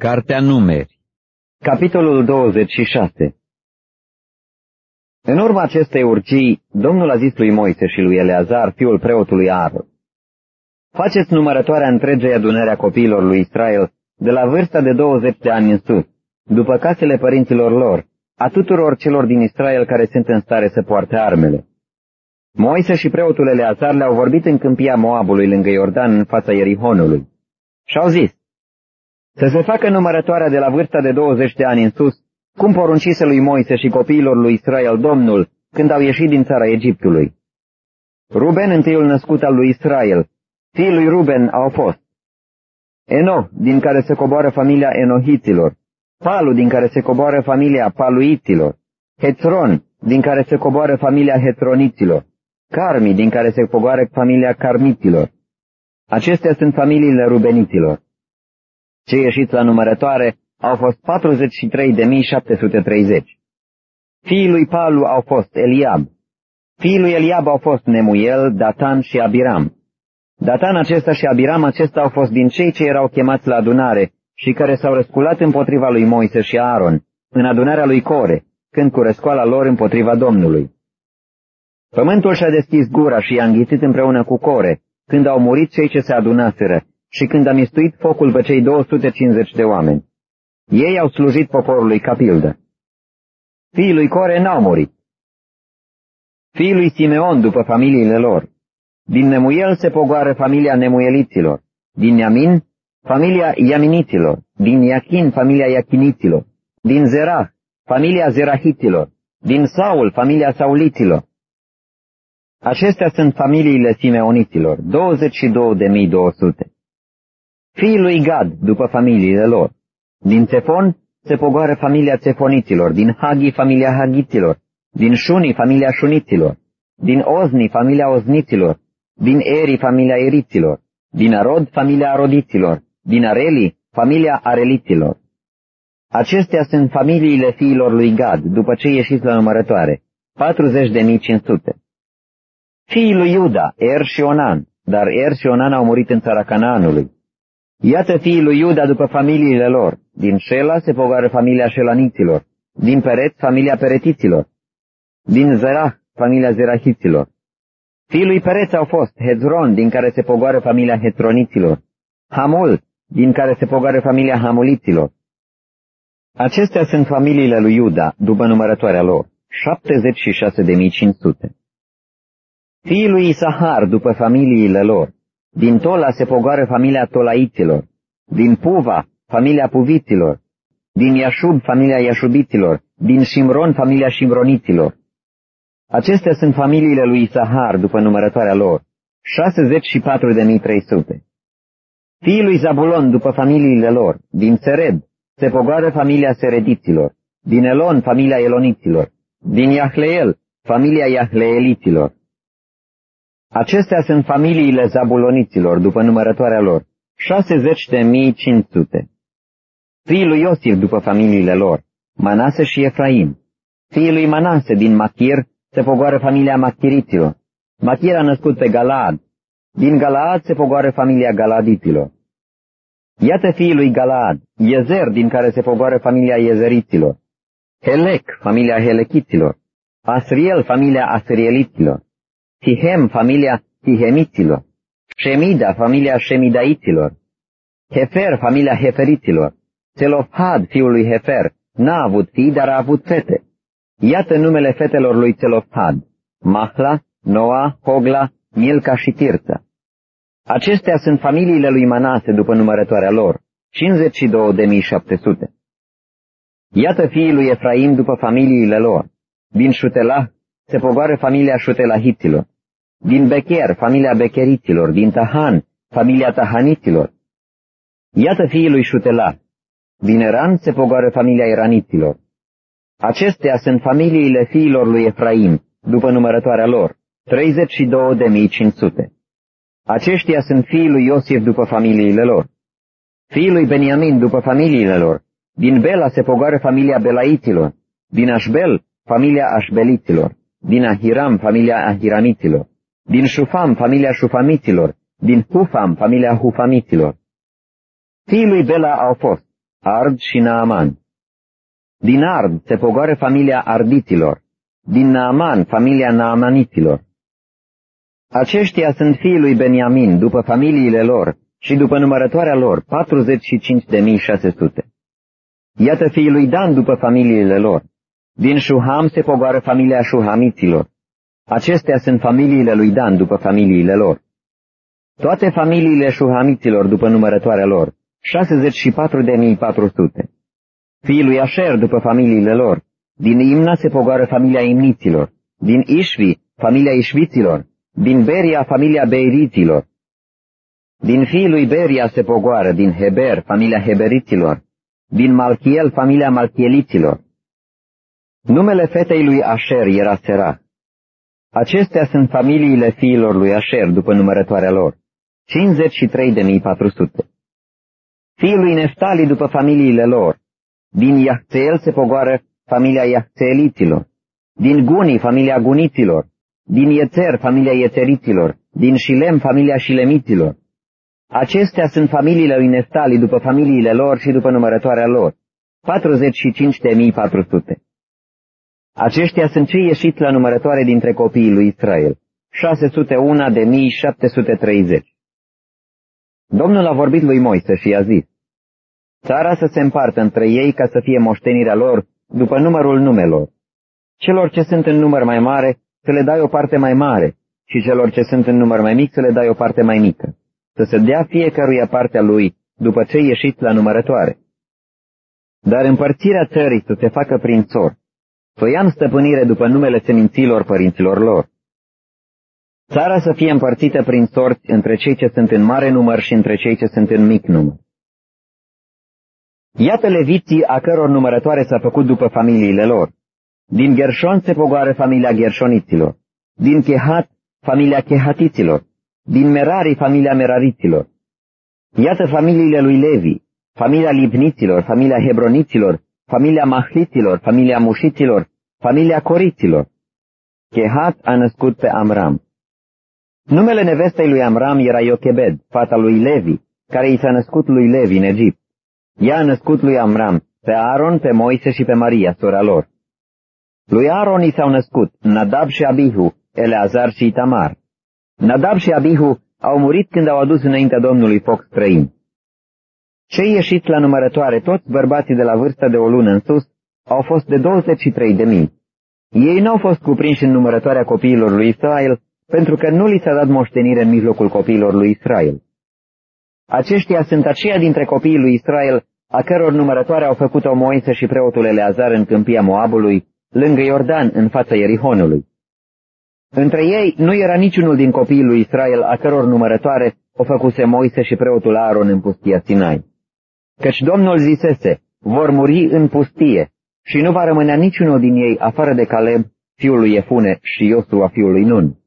Cartea Numeri Capitolul 26 În urma acestei urgii, Domnul a zis lui Moise și lui Eleazar, fiul preotului Aaron, Faceți numărătoarea întregei adunări a copiilor lui Israel de la vârsta de 20 de ani în sus, după casele părinților lor, a tuturor celor din Israel care sunt în stare să poarte armele. Moise și preotul Eleazar le-au vorbit în câmpia Moabului lângă Iordan în fața Ierihonului. Și-au zis, să se facă numărătoarea de la vârsta de 20 de ani în sus, cum poruncise lui Moise și copiilor lui Israel Domnul când au ieșit din țara Egiptului. Ruben, întâiul născut al lui Israel, fiii lui Ruben au fost Eno, din care se coboară familia Enohiților, Palu, din care se coboară familia Paluiților, Hetron, din care se coboară familia Hetroniților, Carmi, din care se coboară familia Carmiților. Acestea sunt familiile Rubeniților. Cei ieșiți la numărătoare au fost 43.730. Fiii lui Palu au fost Eliab. Fiii lui Eliab au fost Nemuel, Datan și Abiram. Datan acesta și Abiram acesta au fost din cei ce erau chemați la adunare și care s-au răsculat împotriva lui Moise și Aaron, în adunarea lui Core, când cu răscoala lor împotriva Domnului. Pământul și-a deschis gura și i-a înghițit împreună cu Core, când au murit cei ce se adunaseră și când a mistuit focul pe cei 250 de oameni. Ei au slujit poporului ca pildă. Fiii lui Core n-au murit. Fiii lui Simeon după familiile lor. Din Nemuel se pogoară familia Nemueliților. Din Iamin, familia Iaminiților. Din Iachin, familia Iachiniților. Din Zerah, familia Zerahiților. Din Saul, familia Sauliților. Acestea sunt familiile Simeoniților, 22.200. Fiii lui Gad, după familiile lor. Din Țefon se pogoară familia Țefoniților, din Hagi familia Hagiților, din Șuni familia Șuniților, din Ozni familia Ozniților, din Eri familia Eriților, din Arod familia Arodiților, din Areli familia Areliților. Acestea sunt familiile fiilor lui Gad, după ce ieșiți la numărătoare, 40.500. Fiii lui Iuda, Er și Onan, dar Er și Onan au murit în țara Canaanului. Iată fiii lui Iuda după familiile lor. Din Șela se pogoară familia Șelaniților, din Peret familia Peretiților, din Zerah familia Zerahiților. Fiii lui Pereț au fost Hezron, din care se pogoară familia Hetroniților, Hamul, din care se pogoară familia Hamuliților. Acestea sunt familiile lui Iuda, după numărătoarea lor, 76.500. Fiii lui Isahar, după familiile lor, din Tola se pogoară familia Tolaiților, din Puva, familia Puviților, din Iașub, familia Iașubiților, din Shimron, familia Shimroniților. Acestea sunt familiile lui Isahar după numărătoarea lor, 64.300. Fiii lui Zabulon după familiile lor, din Sered, se pogoară familia Serediților, din Elon, familia Eloniților, din Iahleel, familia Iahleeliților. Acestea sunt familiile zabuloniților, după numărătoarea lor, 60.500. Fiii lui Iosif, după familiile lor, Manase și Efraim. Fiii lui Manase din Machir se pogoară familia Machiriților. Machir a născut pe Galaad. Din Galaad se pogoară familia Galadiților. Iată fiii lui Galaad, Iezer, din care se pogoară familia Iezeriților. Helec, familia Helechiților. Asriel, familia Asrieliților. Tihem, familia Tihemiților, Shemida, familia Shemidaiților, Hefer, familia Heferiților, Celofhad, fiul lui Hefer, n-a avut fii, dar a avut fete. Iată numele fetelor lui Celofhad, Mahla, Noa, Hogla, Milca și Tirța. Acestea sunt familiile lui Manase după numărătoarea lor, 52.700. Iată fiii lui Efraim după familiile lor. Din Șutelah se pogoară familia Șutelahiților. Din Becher, familia Becheriților. Din Tahan, familia Tahaniților. Iată fiii lui Șutela. Din Eran se pogoară familia Eraniților. Acestea sunt familiile fiilor lui Efraim, după numărătoarea lor, 32.500. Aceștia sunt fiii lui Iosif după familiile lor. Fiii lui Beniamin după familiile lor. Din Bela se pogoară familia Belaiților. Din Așbel, familia Așbeliților din Ahiram, familia Ahiramiților, din Șufam, familia Șufamiților, din Hufam, familia Hufamiților. Fiii lui Bela au fost Ard și Naaman. Din Ard se pogoară familia Ardiților, din Naaman familia Naamaniților. Aceștia sunt fiii lui Beniamin, după familiile lor și după numărătoarea lor, 45.600. Iată fiii lui Dan după familiile lor. Din Shuham se pogoară familia Shuhamiților. Acestea sunt familiile lui Dan după familiile lor. Toate familiile Shuhamiților după numărătoarea lor, 64.400. Fiii lui Asher după familiile lor. Din Imna se pogoară familia Imniților. Din Ishvi, familia Ișviților. Din Beria, familia Beiriților. Din fiii lui Beria se pogoară, din Heber, familia Heberiților. Din Malchiel, familia Malchieliților. Numele fetei lui Asher era Serah. Acestea sunt familiile fiilor lui Asher după numărătoarea lor. 53.400. Fiii lui Neftali după familiile lor. Din Iahțeel se pogoară familia Iahțeeliților. Din Guni, familia Guniților. Din Iețer, familia Iețeriților. Din Șilem, familia Șilemiților. Acestea sunt familiile lui Neftali după familiile lor și după numărătoarea lor. 45.400. Aceștia sunt cei ieșiți la numărătoare dintre copiii lui Israel. 601 de mii 730. Domnul a vorbit lui Moise și i-a zis, Țara să se împartă între ei ca să fie moștenirea lor după numărul numelor. Celor ce sunt în număr mai mare să le dai o parte mai mare și celor ce sunt în număr mai mic să le dai o parte mai mică, să se dea fiecăruia partea lui după ce ieșiți la numărătoare. Dar împărțirea țării să se facă prin sor, să o ia în stăpânire după numele seminților părinților lor. Țara să fie împărțită prin sorți între cei ce sunt în mare număr și între cei ce sunt în mic număr. Iată leviții a căror numărătoare s-a făcut după familiile lor. Din Gershon se pogoară familia Gershoniților, din Chehat familia Chehatiților, din Merari familia Merariților. Iată familiile lui Levi, familia Libniților, familia Hebroniților, familia Mahliților, familia Mușiților, familia Coriților. Chehat a născut pe Amram. Numele nevestei lui Amram era Iochebed, fata lui Levi, care i s-a născut lui Levi în Egipt. Ea a născut lui Amram, pe Aaron, pe Moise și pe Maria, sora lor. Lui Aaron i s-au născut Nadab și Abihu, Eleazar și Itamar. Nadab și Abihu au murit când au adus înaintea Domnului foc străin. Cei ieșiți la numărătoare, toți bărbații de la vârstă de o lună în sus, au fost de 23 de mii. Ei nu au fost cuprinși în numărătoarea copiilor lui Israel, pentru că nu li s-a dat moștenire în mijlocul copiilor lui Israel. Aceștia sunt aceia dintre copiii lui Israel, a căror numărătoare au făcut-o Moise și preotul Eleazar în câmpia Moabului, lângă Iordan, în fața Ierihonului. Între ei nu era niciunul din copiii lui Israel, a căror numărătoare o făcuse Moise și preotul Aaron în pustia Sinai. Căci Domnul zisese, vor muri în pustie și nu va rămâne niciunul din ei afară de Caleb, fiul lui Efune și Iosua fiul lui Nun.